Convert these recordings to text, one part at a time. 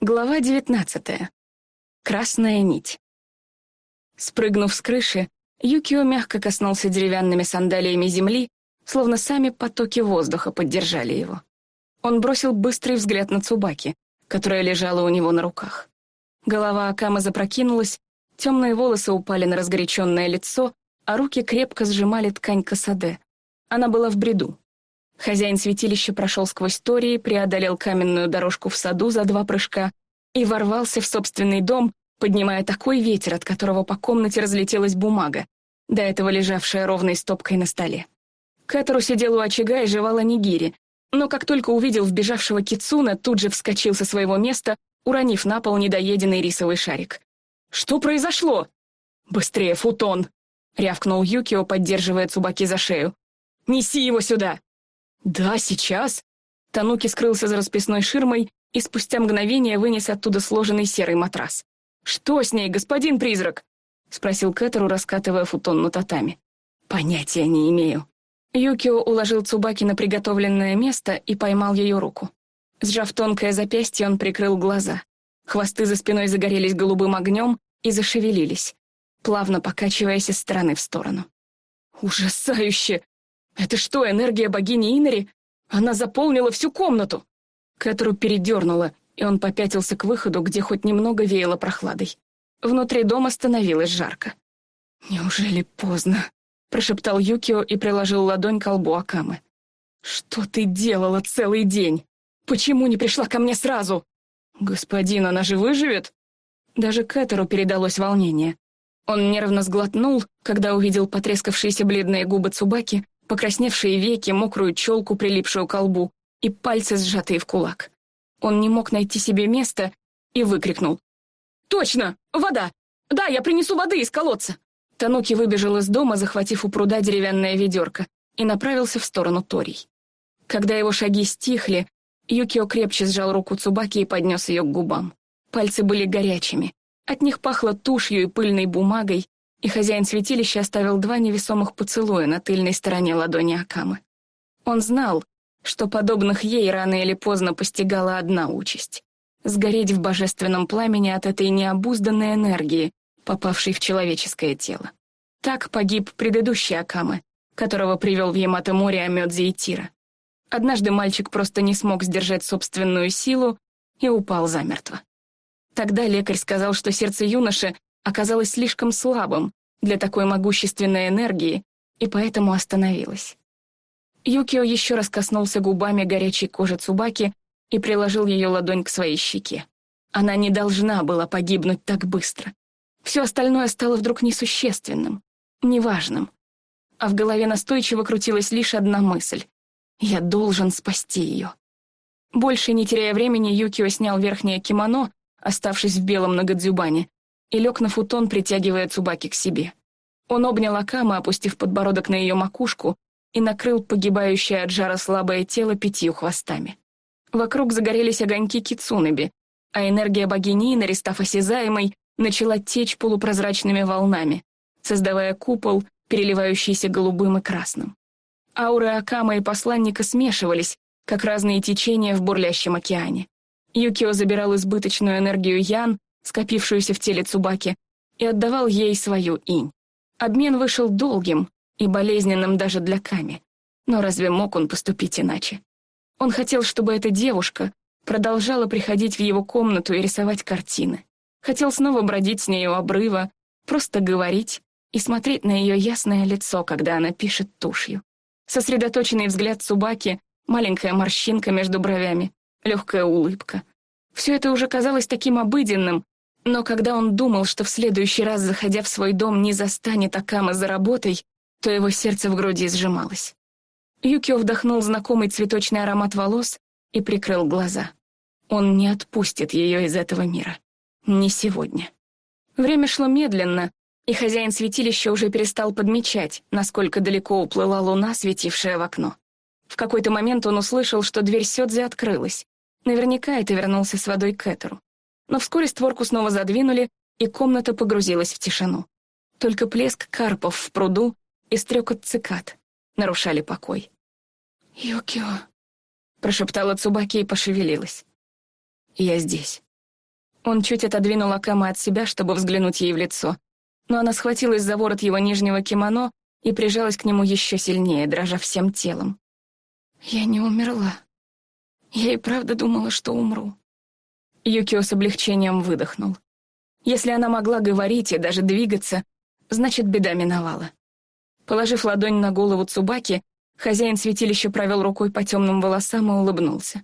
Глава девятнадцатая. Красная нить. Спрыгнув с крыши, Юкио мягко коснулся деревянными сандалиями земли, словно сами потоки воздуха поддержали его. Он бросил быстрый взгляд на Цубаки, которая лежала у него на руках. Голова Акамы запрокинулась, темные волосы упали на разгоряченное лицо, а руки крепко сжимали ткань касаде. Она была в бреду. Хозяин святилища прошел сквозь Тории, преодолел каменную дорожку в саду за два прыжка и ворвался в собственный дом, поднимая такой ветер, от которого по комнате разлетелась бумага, до этого лежавшая ровной стопкой на столе. Кэтору сидел у очага и жевала нигири, но как только увидел вбежавшего Кицуна, тут же вскочил со своего места, уронив на пол недоеденный рисовый шарик. «Что произошло?» «Быстрее, футон!» — рявкнул Юкио, поддерживая Цубаки за шею. «Неси его сюда!» «Да, сейчас!» Тануки скрылся за расписной ширмой и спустя мгновение вынес оттуда сложенный серый матрас. «Что с ней, господин призрак?» — спросил Кэтеру, раскатывая футон на татами. «Понятия не имею». Юкио уложил Цубаки на приготовленное место и поймал ее руку. Сжав тонкое запястье, он прикрыл глаза. Хвосты за спиной загорелись голубым огнем и зашевелились, плавно покачиваясь из стороны в сторону. «Ужасающе! Это что, энергия богини Инори? Она заполнила всю комнату!» Кэтру передернула, и он попятился к выходу, где хоть немного веяло прохладой. Внутри дома становилось жарко. «Неужели поздно?» — прошептал Юкио и приложил ладонь к лбу Акамы. «Что ты делала целый день? Почему не пришла ко мне сразу?» «Господин, она же выживет?» Даже Кэтеру передалось волнение. Он нервно сглотнул, когда увидел потрескавшиеся бледные губы Цубаки покрасневшие веки, мокрую челку, прилипшую к колбу, и пальцы, сжатые в кулак. Он не мог найти себе места и выкрикнул. «Точно! Вода! Да, я принесу воды из колодца!» Тануки выбежал из дома, захватив у пруда деревянное ведерко, и направился в сторону Торий. Когда его шаги стихли, Юкио крепче сжал руку Цубаки и поднес ее к губам. Пальцы были горячими. От них пахло тушью и пыльной бумагой, и хозяин святилища оставил два невесомых поцелуя на тыльной стороне ладони Акамы. Он знал, что подобных ей рано или поздно постигала одна участь — сгореть в божественном пламени от этой необузданной энергии, попавшей в человеческое тело. Так погиб предыдущий Акамы, которого привел в Ямато-море Амёдзи и Тира. Однажды мальчик просто не смог сдержать собственную силу и упал замертво. Тогда лекарь сказал, что сердце юноши оказалось слишком слабым для такой могущественной энергии и поэтому остановилось. Юкио еще раз коснулся губами горячей кожи Цубаки и приложил ее ладонь к своей щеке. Она не должна была погибнуть так быстро. Все остальное стало вдруг несущественным, неважным. А в голове настойчиво крутилась лишь одна мысль. «Я должен спасти ее». Больше не теряя времени, Юкио снял верхнее кимоно, оставшись в белом нагадзюбане, и лег на футон, притягивая Цубаки к себе. Он обнял Акама, опустив подбородок на ее макушку, и накрыл погибающее от жара слабое тело пятью хвостами. Вокруг загорелись огоньки кицунеби, а энергия богини, наристав осязаемой, начала течь полупрозрачными волнами, создавая купол, переливающийся голубым и красным. Ауры Акама и посланника смешивались, как разные течения в бурлящем океане. Юкио забирал избыточную энергию Ян, скопившуюся в теле Цубаки, и отдавал ей свою инь. Обмен вышел долгим и болезненным даже для Ками. Но разве мог он поступить иначе? Он хотел, чтобы эта девушка продолжала приходить в его комнату и рисовать картины. Хотел снова бродить с ней у обрыва, просто говорить и смотреть на ее ясное лицо, когда она пишет тушью. Сосредоточенный взгляд Цубаки, маленькая морщинка между бровями, легкая улыбка. Все это уже казалось таким обыденным, но когда он думал, что в следующий раз, заходя в свой дом, не застанет Акама за работой, то его сердце в груди сжималось. Юкио вдохнул знакомый цветочный аромат волос и прикрыл глаза. Он не отпустит ее из этого мира. Не сегодня. Время шло медленно, и хозяин святилища уже перестал подмечать, насколько далеко уплыла луна, светившая в окно. В какой-то момент он услышал, что дверь Сёдзи открылась. Наверняка это вернулся с водой Кэтеру но вскоре створку снова задвинули, и комната погрузилась в тишину. Только плеск карпов в пруду и стрекот цикад нарушали покой. «Юкио», — прошептала Цубаки и пошевелилась. «Я здесь», Он чуть отодвинул Акама от себя, чтобы взглянуть ей в лицо, но она схватилась за ворот его нижнего кимоно и прижалась к нему еще сильнее, дрожа всем телом. «Я не умерла. Я и правда думала, что умру». Юкио с облегчением выдохнул. Если она могла говорить и даже двигаться, значит, беда миновала. Положив ладонь на голову Цубаки, хозяин святилища провел рукой по темным волосам и улыбнулся.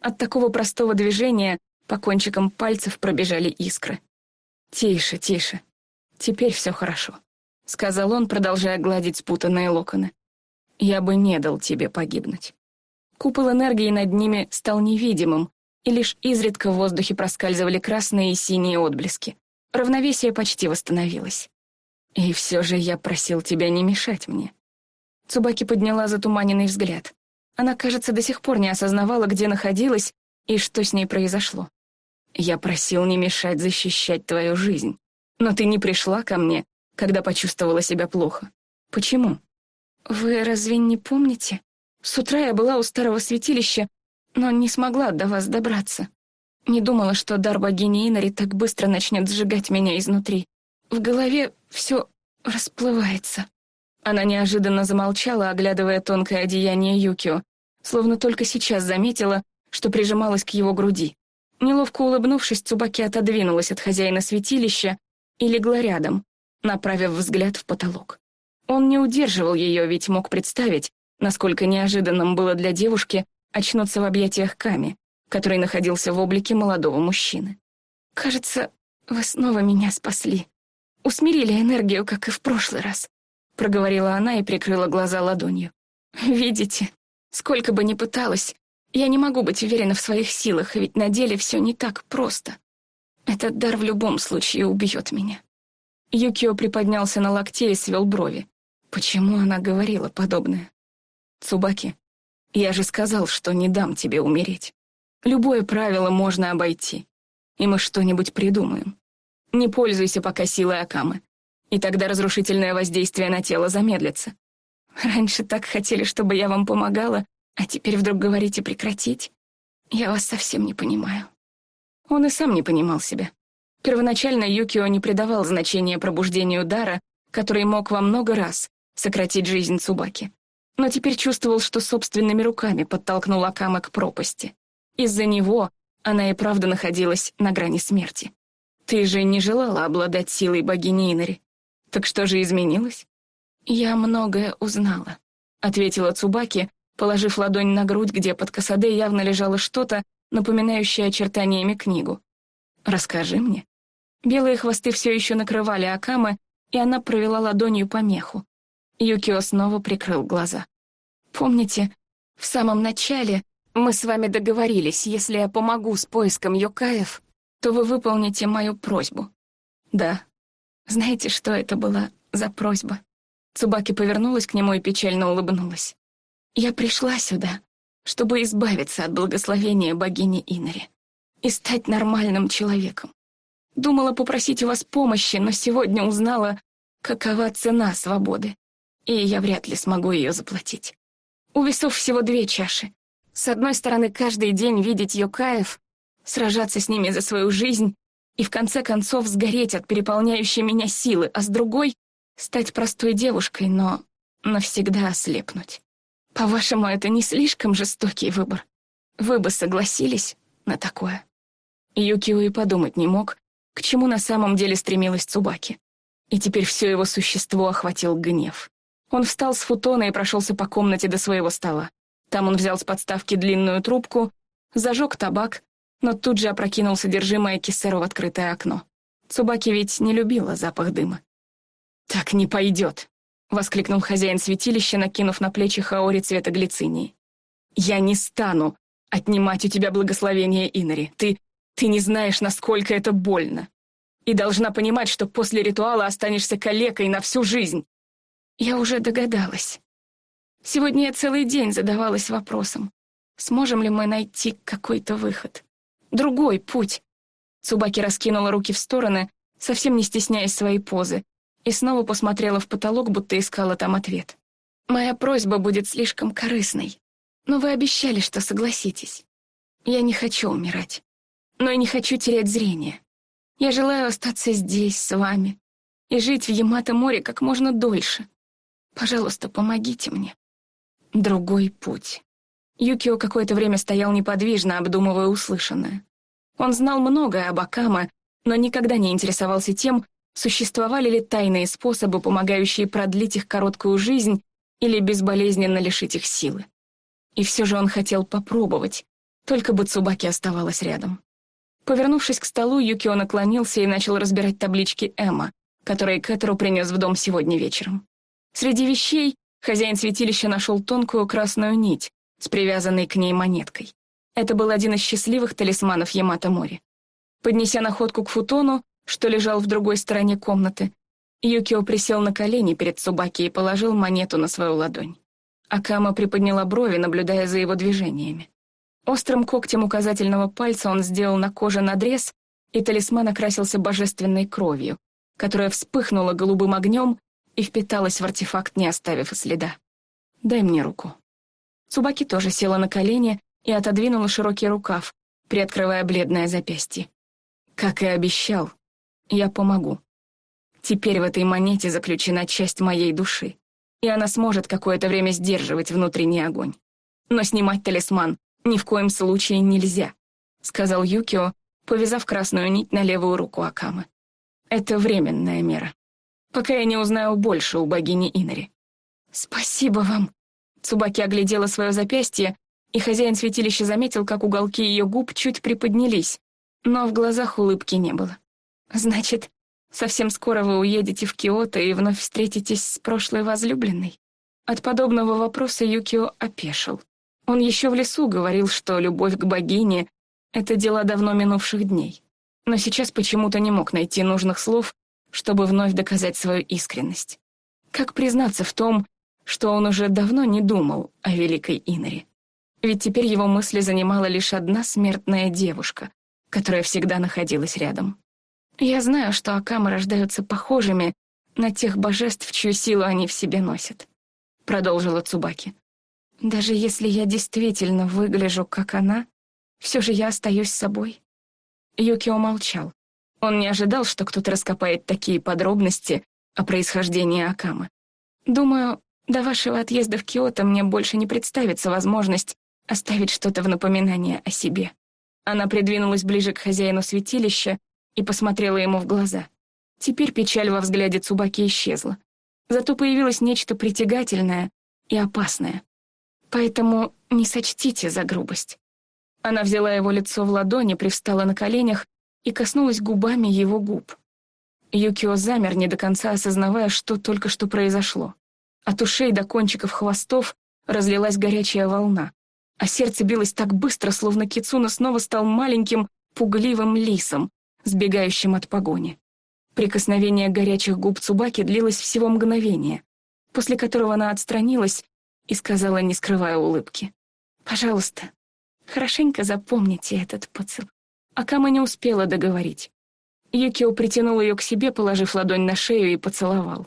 От такого простого движения по кончикам пальцев пробежали искры. «Тише, тише. Теперь все хорошо», — сказал он, продолжая гладить спутанные локоны. «Я бы не дал тебе погибнуть». Купол энергии над ними стал невидимым, и лишь изредка в воздухе проскальзывали красные и синие отблески. Равновесие почти восстановилось. «И все же я просил тебя не мешать мне». Цубаки подняла затуманенный взгляд. Она, кажется, до сих пор не осознавала, где находилась и что с ней произошло. «Я просил не мешать защищать твою жизнь, но ты не пришла ко мне, когда почувствовала себя плохо. Почему?» «Вы разве не помните? С утра я была у старого святилища, но не смогла до вас добраться. Не думала, что дар богини Инари так быстро начнет сжигать меня изнутри. В голове все расплывается. Она неожиданно замолчала, оглядывая тонкое одеяние Юкио, словно только сейчас заметила, что прижималась к его груди. Неловко улыбнувшись, Цубаки отодвинулась от хозяина святилища и легла рядом, направив взгляд в потолок. Он не удерживал ее, ведь мог представить, насколько неожиданным было для девушки очнуться в объятиях Ками, который находился в облике молодого мужчины. «Кажется, вы снова меня спасли. Усмирили энергию, как и в прошлый раз», — проговорила она и прикрыла глаза ладонью. «Видите, сколько бы ни пыталась, я не могу быть уверена в своих силах, ведь на деле все не так просто. Этот дар в любом случае убьет меня». Юкио приподнялся на локте и свел брови. Почему она говорила подобное? Цубаки, я же сказал, что не дам тебе умереть. Любое правило можно обойти, и мы что-нибудь придумаем. Не пользуйся пока силой Акамы, и тогда разрушительное воздействие на тело замедлится. Раньше так хотели, чтобы я вам помогала, а теперь вдруг говорите прекратить? Я вас совсем не понимаю. Он и сам не понимал себя. Первоначально Юкио не придавал значения пробуждению дара, который мог во много раз сократить жизнь Цубаки но теперь чувствовал, что собственными руками подтолкнул Акама к пропасти. Из-за него она и правда находилась на грани смерти. Ты же не желала обладать силой богини Инари. Так что же изменилось? Я многое узнала, ответила Цубаки, положив ладонь на грудь, где под косадой явно лежало что-то, напоминающее очертаниями книгу. Расскажи мне. Белые хвосты все еще накрывали Акама, и она провела ладонью по меху. Юкио снова прикрыл глаза. «Помните, в самом начале мы с вами договорились, если я помогу с поиском Йокаев, то вы выполните мою просьбу». «Да». «Знаете, что это была за просьба?» Цубаки повернулась к нему и печально улыбнулась. «Я пришла сюда, чтобы избавиться от благословения богини Инари и стать нормальным человеком. Думала попросить у вас помощи, но сегодня узнала, какова цена свободы и я вряд ли смогу ее заплатить. У весов всего две чаши. С одной стороны, каждый день видеть Йокаев, сражаться с ними за свою жизнь и в конце концов сгореть от переполняющей меня силы, а с другой — стать простой девушкой, но навсегда ослепнуть. По-вашему, это не слишком жестокий выбор? Вы бы согласились на такое? Юкио и подумать не мог, к чему на самом деле стремилась Цубаки. И теперь все его существо охватил гнев. Он встал с футона и прошелся по комнате до своего стола. Там он взял с подставки длинную трубку, зажег табак, но тут же опрокинул содержимое кисеру в открытое окно. Цубаки ведь не любила запах дыма. «Так не пойдет», — воскликнул хозяин святилища, накинув на плечи хаори цвета глицинии. «Я не стану отнимать у тебя благословение Инари. Ты... ты не знаешь, насколько это больно. И должна понимать, что после ритуала останешься калекой на всю жизнь. Я уже догадалась. Сегодня я целый день задавалась вопросом, сможем ли мы найти какой-то выход. Другой путь. Цубаки раскинула руки в стороны, совсем не стесняясь своей позы, и снова посмотрела в потолок, будто искала там ответ. «Моя просьба будет слишком корыстной, но вы обещали, что согласитесь. Я не хочу умирать. но и не хочу терять зрение. Я желаю остаться здесь, с вами, и жить в Ямато-море как можно дольше. Пожалуйста, помогите мне. Другой путь. Юкио какое-то время стоял неподвижно, обдумывая услышанное. Он знал многое об Акама, но никогда не интересовался тем, существовали ли тайные способы, помогающие продлить их короткую жизнь или безболезненно лишить их силы. И все же он хотел попробовать, только бы Цубаки оставалась рядом. Повернувшись к столу, Юкио наклонился и начал разбирать таблички Эмма, которые Кэтеру принес в дом сегодня вечером. Среди вещей хозяин святилища нашел тонкую красную нить с привязанной к ней монеткой. Это был один из счастливых талисманов Ямато-Мори. Поднеся находку к футону, что лежал в другой стороне комнаты, Юкио присел на колени перед Цубаки и положил монету на свою ладонь. Акама приподняла брови, наблюдая за его движениями. Острым когтем указательного пальца он сделал на коже надрез, и талисман окрасился божественной кровью, которая вспыхнула голубым огнем и впиталась в артефакт, не оставив и следа. «Дай мне руку». Цубаки тоже села на колени и отодвинула широкий рукав, приоткрывая бледное запястье. Как и обещал, я помогу. Теперь в этой монете заключена часть моей души, и она сможет какое-то время сдерживать внутренний огонь. Но снимать талисман ни в коем случае нельзя, сказал Юкио, повязав красную нить на левую руку Акамы. Это временная мера. Пока я не узнаю больше у богини Инари. Спасибо вам. Цубаки оглядела свое запястье, и хозяин святилища заметил, как уголки ее губ чуть приподнялись, но в глазах улыбки не было. Значит, Совсем скоро вы уедете в Киото и вновь встретитесь с прошлой возлюбленной. От подобного вопроса Юкио опешил. Он еще в лесу говорил, что любовь к богине — это дело давно минувших дней. Но сейчас почему-то не мог найти нужных слов, чтобы вновь доказать свою искренность. Как признаться в том, что он уже давно не думал о великой Инаре? Ведь теперь его мысли занимала лишь одна смертная девушка, которая всегда находилась рядом. Я знаю, что Акамы рождаются похожими на тех божеств, чью силу они в себе носят», — продолжила Цубаки. «Даже если я действительно выгляжу, как она, все же я остаюсь собой». Юкио молчал. Он не ожидал, что кто-то раскопает такие подробности о происхождении Акамы. «Думаю, до вашего отъезда в Киото мне больше не представится возможность оставить что-то в напоминание о себе». Она придвинулась ближе к хозяину святилища, и посмотрела ему в глаза. Теперь печаль во взгляде Цубаки исчезла. Зато появилось нечто притягательное и опасное. Поэтому не сочтите за грубость. Она взяла его лицо в ладони, привстала на коленях и коснулась губами его губ. Юкио замер, не до конца осознавая, что только что произошло. От ушей до кончиков хвостов разлилась горячая волна, а сердце билось так быстро, словно Кицуна снова стал маленьким, пугливым лисом, сбегающим от погони. Прикосновение горячих губ Цубаки длилось всего мгновение, после которого она отстранилась и сказала, не скрывая улыбки. «Пожалуйста, хорошенько запомните этот поцелуй». Акама не успела договорить. Юкио притянул ее к себе, положив ладонь на шею и поцеловал.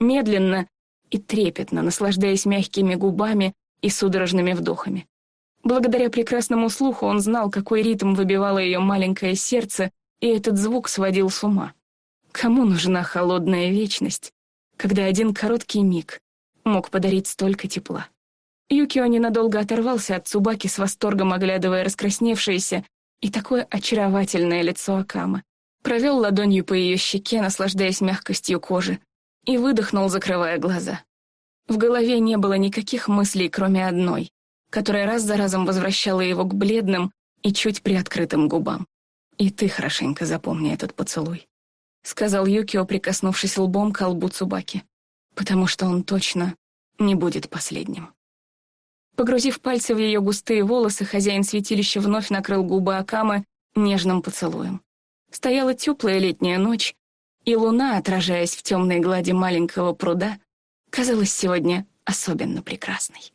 Медленно и трепетно, наслаждаясь мягкими губами и судорожными вдохами. Благодаря прекрасному слуху он знал, какой ритм выбивало ее маленькое сердце и этот звук сводил с ума. Кому нужна холодная вечность, когда один короткий миг мог подарить столько тепла? Юкио ненадолго оторвался от Цубаки с восторгом, оглядывая раскрасневшееся и такое очаровательное лицо Акамы. Провел ладонью по ее щеке, наслаждаясь мягкостью кожи, и выдохнул, закрывая глаза. В голове не было никаких мыслей, кроме одной, которая раз за разом возвращала его к бледным и чуть приоткрытым губам. «И ты хорошенько запомни этот поцелуй», — сказал Юкио, прикоснувшись лбом к лбу Цубаки, «потому что он точно не будет последним». Погрузив пальцы в ее густые волосы, хозяин святилища вновь накрыл губы Акамы нежным поцелуем. Стояла теплая летняя ночь, и луна, отражаясь в темной глади маленького пруда, казалась сегодня особенно прекрасной.